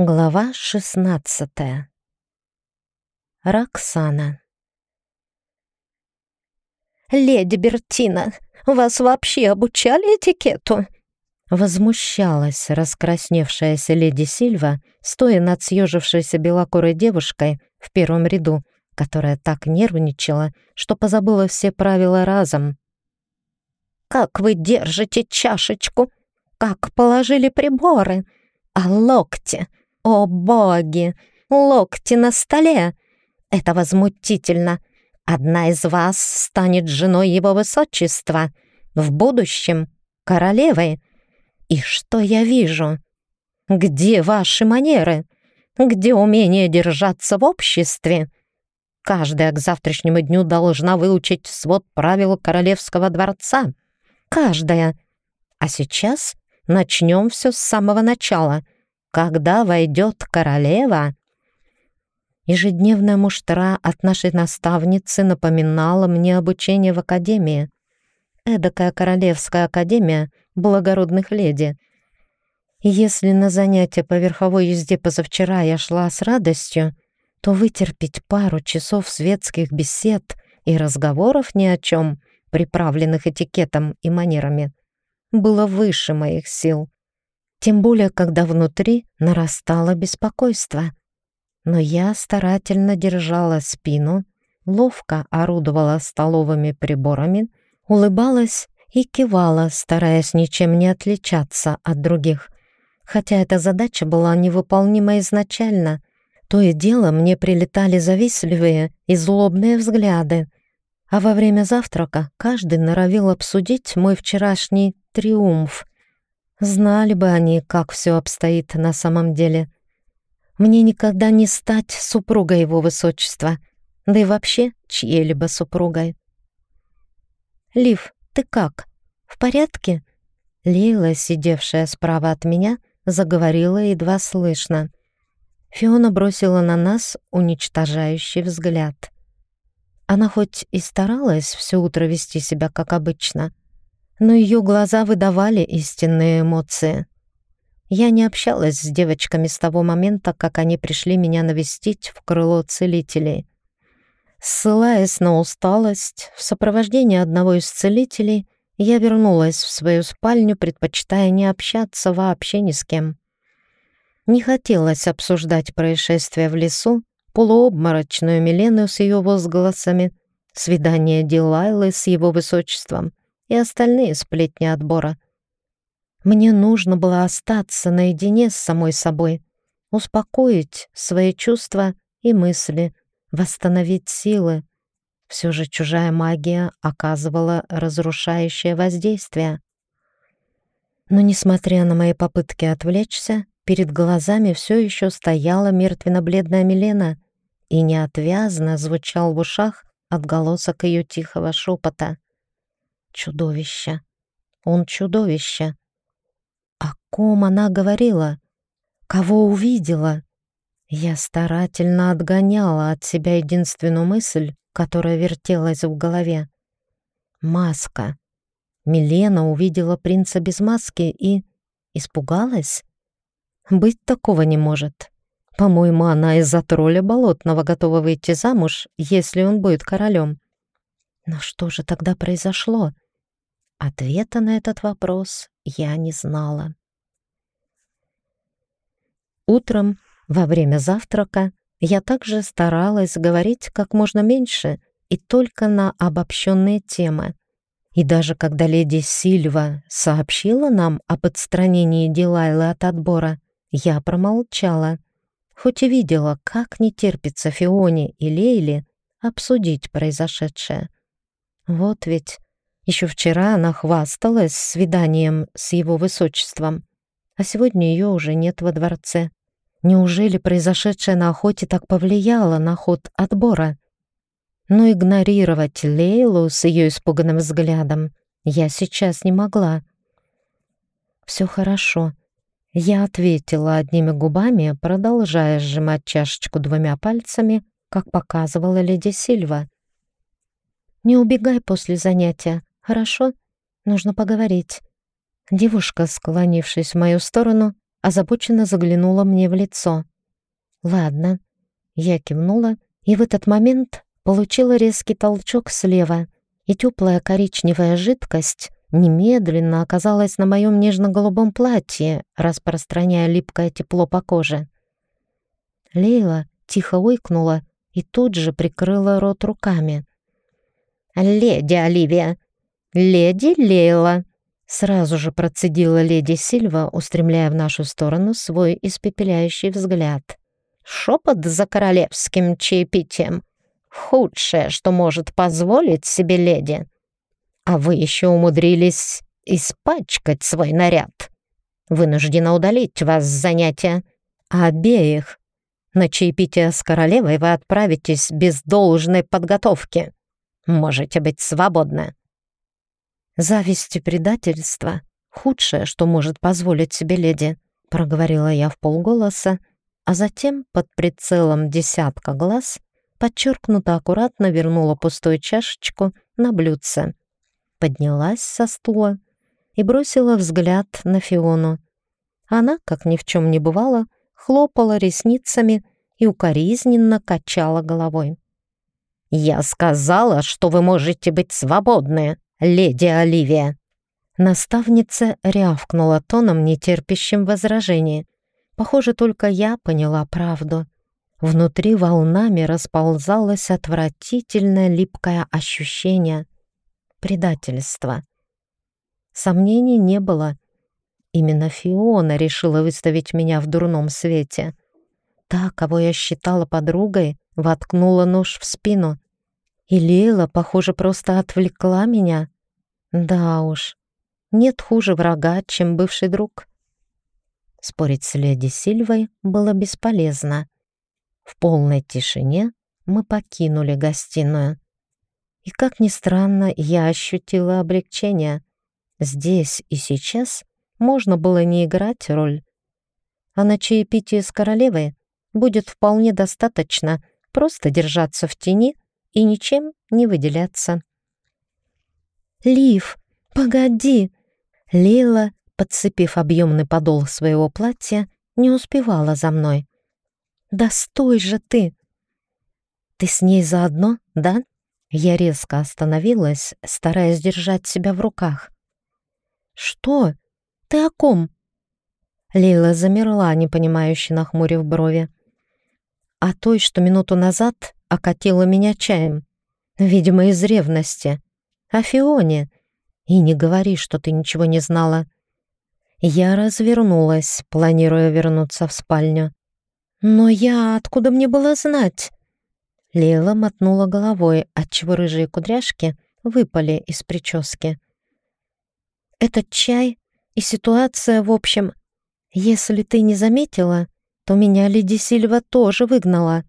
Глава шестнадцатая. Роксана. «Леди Бертина, вас вообще обучали этикету?» Возмущалась раскрасневшаяся леди Сильва, стоя над съежившейся белокурой девушкой в первом ряду, которая так нервничала, что позабыла все правила разом. «Как вы держите чашечку? Как положили приборы? А локти? О боги! Локти на столе! Это возмутительно! Одна из вас станет женой его высочества, в будущем королевой. И что я вижу? Где ваши манеры? Где умение держаться в обществе? Каждая к завтрашнему дню должна выучить свод правил королевского дворца. Каждая. А сейчас начнем все с самого начала — когда войдет королева...» Ежедневная муштра от нашей наставницы напоминала мне обучение в академии. Эдакая королевская академия благородных леди. если на занятия по верховой езде позавчера я шла с радостью, то вытерпеть пару часов светских бесед и разговоров ни о чем, приправленных этикетом и манерами, было выше моих сил тем более когда внутри нарастало беспокойство. Но я старательно держала спину, ловко орудовала столовыми приборами, улыбалась и кивала, стараясь ничем не отличаться от других. Хотя эта задача была невыполнима изначально, то и дело мне прилетали завистливые и злобные взгляды, а во время завтрака каждый норовил обсудить мой вчерашний триумф — Знали бы они, как все обстоит на самом деле. Мне никогда не стать супругой его высочества, да и вообще чьей-либо супругой. «Лив, ты как? В порядке?» Лейла, сидевшая справа от меня, заговорила едва слышно. Фиона бросила на нас уничтожающий взгляд. Она хоть и старалась все утро вести себя как обычно, но ее глаза выдавали истинные эмоции. Я не общалась с девочками с того момента, как они пришли меня навестить в крыло целителей. Ссылаясь на усталость, в сопровождении одного из целителей я вернулась в свою спальню, предпочитая не общаться вообще ни с кем. Не хотелось обсуждать происшествие в лесу, полуобморочную Милену с ее возгласами, свидание Дилайлы с его высочеством и остальные сплетни отбора. Мне нужно было остаться наедине с самой собой, успокоить свои чувства и мысли, восстановить силы. Все же чужая магия оказывала разрушающее воздействие. Но, несмотря на мои попытки отвлечься, перед глазами все еще стояла мертвенно-бледная Милена и неотвязно звучал в ушах отголосок ее тихого шепота. Чудовище. Он чудовище. О ком она говорила? Кого увидела? Я старательно отгоняла от себя единственную мысль, которая вертелась в голове. Маска. Милена увидела принца без маски и... испугалась? Быть такого не может. По-моему, она из-за тролля болотного готова выйти замуж, если он будет королем. Но что же тогда произошло? Ответа на этот вопрос я не знала. Утром, во время завтрака, я также старалась говорить как можно меньше и только на обобщенные темы. И даже когда леди Сильва сообщила нам об отстранении Дилайлы от отбора, я промолчала, хоть и видела, как не терпится Фионе и Лейле обсудить произошедшее. Вот ведь еще вчера она хвасталась свиданием с его высочеством, а сегодня ее уже нет во дворце. Неужели произошедшее на охоте так повлияло на ход отбора? Но игнорировать Лейлу с ее испуганным взглядом я сейчас не могла. «Все хорошо», — я ответила одними губами, продолжая сжимать чашечку двумя пальцами, как показывала леди Сильва. «Не убегай после занятия. Хорошо? Нужно поговорить». Девушка, склонившись в мою сторону, озабоченно заглянула мне в лицо. «Ладно». Я кивнула, и в этот момент получила резкий толчок слева, и теплая коричневая жидкость немедленно оказалась на моем нежно-голубом платье, распространяя липкое тепло по коже. Лейла тихо ойкнула и тут же прикрыла рот руками. «Леди Оливия! Леди Лейла!» Сразу же процедила леди Сильва, устремляя в нашу сторону свой испепеляющий взгляд. «Шепот за королевским чаепитием. Худшее, что может позволить себе леди. А вы еще умудрились испачкать свой наряд. Вынуждена удалить вас с занятия. Обеих. На чаепитие с королевой вы отправитесь без должной подготовки. Можете быть свободны». «Зависть и предательство — худшее, что может позволить себе леди», — проговорила я в полголоса, а затем под прицелом десятка глаз подчеркнуто аккуратно вернула пустую чашечку на блюдце. Поднялась со стула и бросила взгляд на Фиону. Она, как ни в чем не бывало, хлопала ресницами и укоризненно качала головой. «Я сказала, что вы можете быть свободны!» Леди Оливия!» Наставница рявкнула тоном, нетерпящим возражений. Похоже, только я поняла правду. Внутри волнами расползалось отвратительное липкое ощущение предательства. Сомнений не было. Именно Фиона решила выставить меня в дурном свете. Та, кого я считала подругой, воткнула нож в спину. И Лейла, похоже, просто отвлекла меня. Да уж, нет хуже врага, чем бывший друг. Спорить с леди Сильвой было бесполезно. В полной тишине мы покинули гостиную. И, как ни странно, я ощутила облегчение. Здесь и сейчас можно было не играть роль. А на чаепитии с королевой будет вполне достаточно просто держаться в тени и ничем не выделяться. «Лив, погоди!» Лейла, подцепив объемный подол своего платья, не успевала за мной. «Да стой же ты!» «Ты с ней заодно, да?» Я резко остановилась, стараясь держать себя в руках. «Что? Ты о ком?» Лейла замерла, непонимающе нахмурив брови. «А той, что минуту назад окатила меня чаем. Видимо, из ревности. О Фионе. И не говори, что ты ничего не знала. Я развернулась, планируя вернуться в спальню. «Но я... Откуда мне было знать?» Лейла мотнула головой, отчего рыжие кудряшки выпали из прически. «Этот чай и ситуация, в общем... Если ты не заметила, то меня Лиди Сильва тоже выгнала.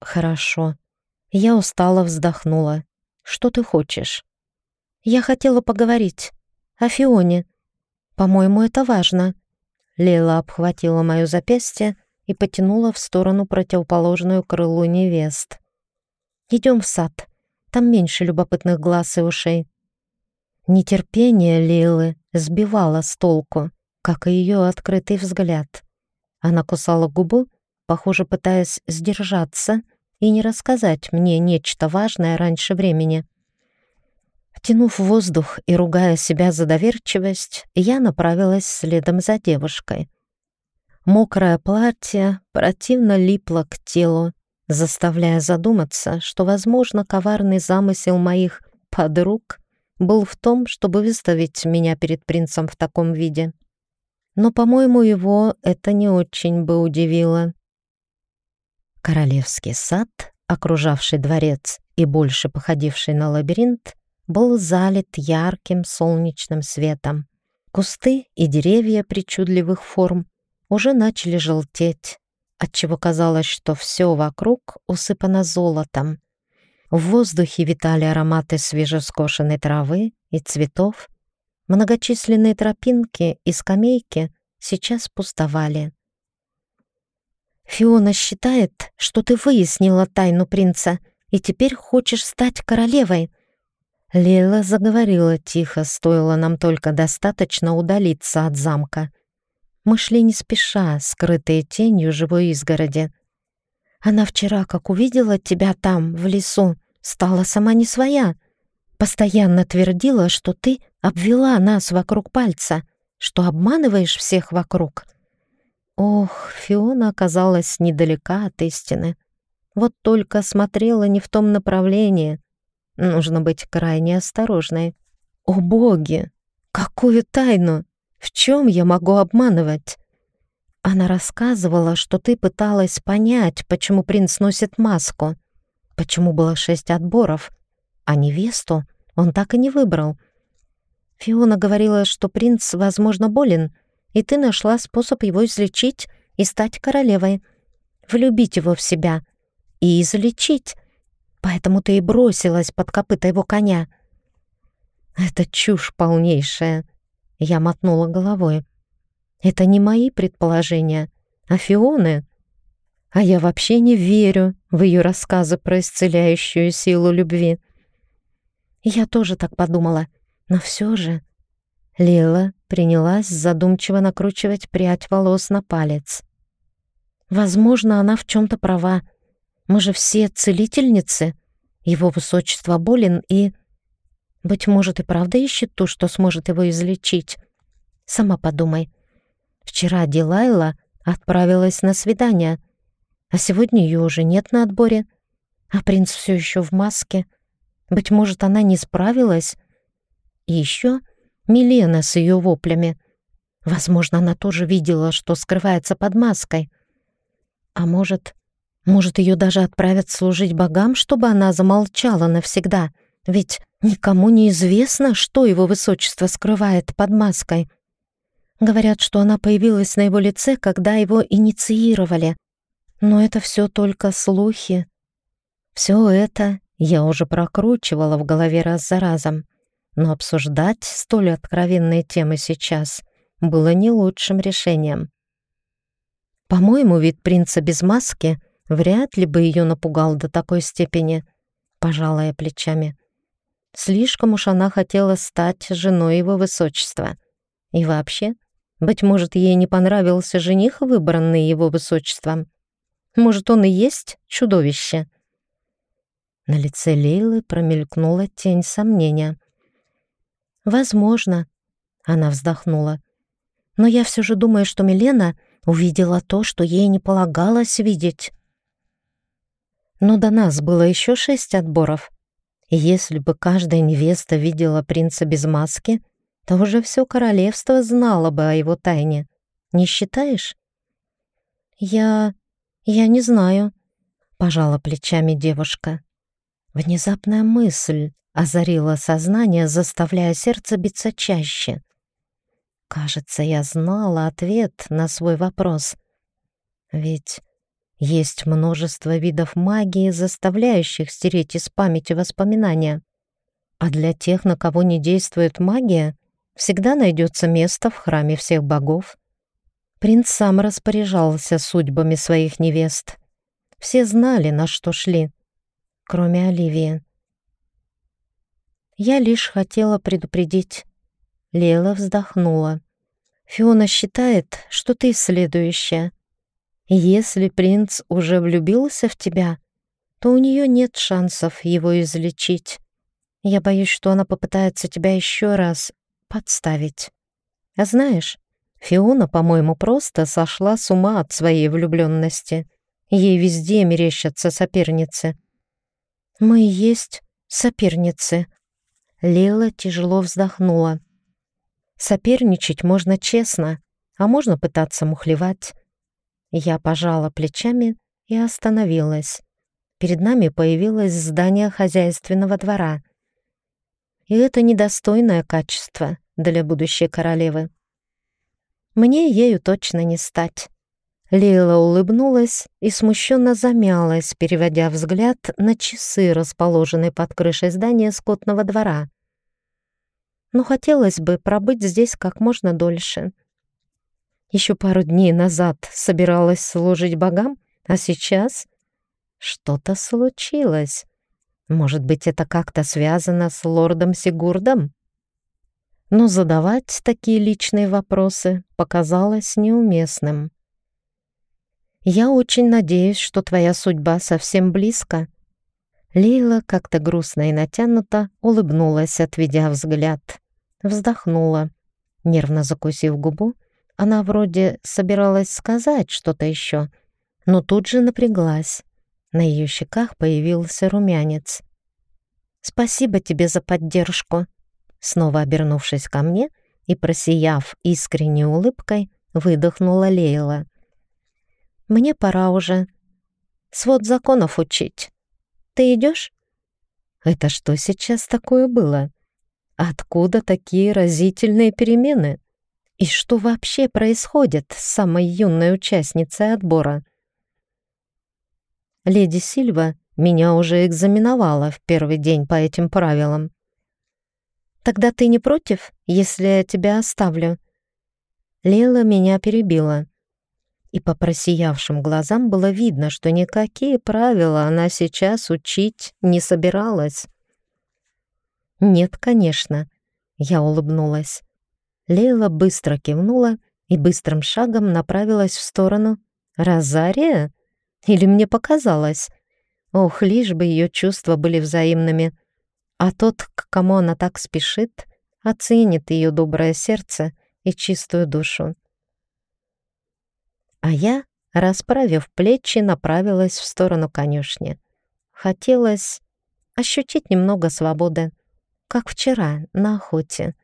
«Хорошо». Я устало вздохнула. «Что ты хочешь?» «Я хотела поговорить. О Фионе. По-моему, это важно». Лейла обхватила мое запястье и потянула в сторону противоположную крылу невест. «Идем в сад. Там меньше любопытных глаз и ушей». Нетерпение Лейлы сбивало с толку, как и ее открытый взгляд. Она кусала губу, похоже, пытаясь сдержаться и не рассказать мне нечто важное раньше времени. Втянув воздух и ругая себя за доверчивость, я направилась следом за девушкой. Мокрое платье противно липло к телу, заставляя задуматься, что, возможно, коварный замысел моих подруг был в том, чтобы выставить меня перед принцем в таком виде. Но, по-моему, его это не очень бы удивило. Королевский сад, окружавший дворец и больше походивший на лабиринт, был залит ярким солнечным светом. Кусты и деревья причудливых форм уже начали желтеть, отчего казалось, что все вокруг усыпано золотом. В воздухе витали ароматы свежескошенной травы и цветов. Многочисленные тропинки и скамейки сейчас пустовали. Фиона считает, что ты выяснила тайну принца и теперь хочешь стать королевой. Лейла заговорила тихо, стоило нам только достаточно удалиться от замка. Мы шли не спеша, скрытые тенью живой изгороди. Она вчера, как увидела тебя там, в лесу, стала сама не своя. Постоянно твердила, что ты обвела нас вокруг пальца, что обманываешь всех вокруг. Ох, Фиона оказалась недалека от истины. Вот только смотрела не в том направлении. Нужно быть крайне осторожной. О боги! Какую тайну! В чем я могу обманывать? Она рассказывала, что ты пыталась понять, почему принц носит маску, почему было шесть отборов, а невесту он так и не выбрал. Фиона говорила, что принц, возможно, болен, и ты нашла способ его излечить и стать королевой, влюбить его в себя и излечить. Поэтому ты и бросилась под копыта его коня. Это чушь полнейшая. Я мотнула головой. Это не мои предположения, а Фионы. А я вообще не верю в ее рассказы про исцеляющую силу любви. Я тоже так подумала, но все же... Лила принялась задумчиво накручивать прядь волос на палец. Возможно, она в чем-то права. Мы же все целительницы. Его высочество болен и... Быть может, и правда ищет ту, что сможет его излечить. Сама подумай. Вчера Дилайла отправилась на свидание, а сегодня ее уже нет на отборе, а принц все еще в маске. Быть может, она не справилась. И еще Милена с ее воплями. Возможно, она тоже видела, что скрывается под маской. А может, может, ее даже отправят служить богам, чтобы она замолчала навсегда? Ведь Никому не известно, что его высочество скрывает под маской. Говорят, что она появилась на его лице, когда его инициировали. Но это все только слухи. Все это я уже прокручивала в голове раз за разом. Но обсуждать столь откровенные темы сейчас было не лучшим решением. По-моему, вид принца без маски вряд ли бы ее напугал до такой степени, пожалая плечами. Слишком уж она хотела стать женой его высочества. И вообще, быть может, ей не понравился жених, выбранный его высочеством. Может, он и есть чудовище? На лице Лейлы промелькнула тень сомнения. «Возможно», — она вздохнула. «Но я все же думаю, что Милена увидела то, что ей не полагалось видеть». Но до нас было еще шесть отборов, если бы каждая невеста видела принца без маски, то уже все королевство знало бы о его тайне. Не считаешь? Я... я не знаю, пожала плечами девушка. Внезапная мысль озарила сознание, заставляя сердце биться чаще. Кажется, я знала ответ на свой вопрос. Ведь есть множество видов магии, заставляющих стереть из памяти воспоминания. А для тех, на кого не действует магия, всегда найдется место в храме всех богов. Принц сам распоряжался судьбами своих невест. Все знали, на что шли, кроме Оливии. Я лишь хотела предупредить. Лела вздохнула. Фиона считает, что ты следующая. Если принц уже влюбился в тебя, то у нее нет шансов его излечить. Я боюсь, что она попытается тебя еще раз подставить. А знаешь, Фиона, по-моему, просто сошла с ума от своей влюбленности. Ей везде мерещатся соперницы. Мы и есть соперницы. Лила тяжело вздохнула. Соперничать можно честно, а можно пытаться мухлевать. Я пожала плечами и остановилась. Перед нами появилось здание хозяйственного двора. И это недостойное качество для будущей королевы. Мне ею точно не стать. Лейла улыбнулась и смущенно замялась, переводя взгляд на часы, расположенные под крышей здания скотного двора. Но хотелось бы пробыть здесь как можно дольше. Еще пару дней назад собиралась служить богам, а сейчас что-то случилось. Может быть, это как-то связано с лордом Сигурдом? но задавать такие личные вопросы показалось неуместным. «Я очень надеюсь, что твоя судьба совсем близко». Лейла как-то грустно и натянуто улыбнулась, отведя взгляд. Вздохнула. Нервно закусив губу, она вроде собиралась сказать что-то еще, но тут же напряглась. На ее щеках появился румянец. «Спасибо тебе за поддержку», Снова обернувшись ко мне и просияв искренней улыбкой, выдохнула Лейла. «Мне пора уже. Свод законов учить. Ты идешь?» «Это что сейчас такое было? Откуда такие разительные перемены? И что вообще происходит с самой юной участницей отбора?» Леди Сильва меня уже экзаменовала в первый день по этим правилам. Тогда ты не против, если я тебя оставлю?» Лейла меня перебила. И по просиявшим глазам было видно, что никакие правила она сейчас учить не собиралась. «Нет, конечно», — я улыбнулась. Лейла быстро кивнула и быстрым шагом направилась в сторону «Розария?» Или мне показалось? Ох, лишь бы ее чувства были взаимными — а тот, к кому она так спешит, оценит ее доброе сердце и чистую душу. А я, расправив плечи, направилась в сторону конюшни. Хотелось ощутить немного свободы, как вчера на охоте.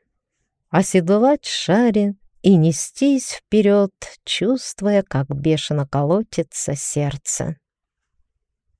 Оседлать шаре и нестись вперед, чувствуя, как бешено колотится сердце.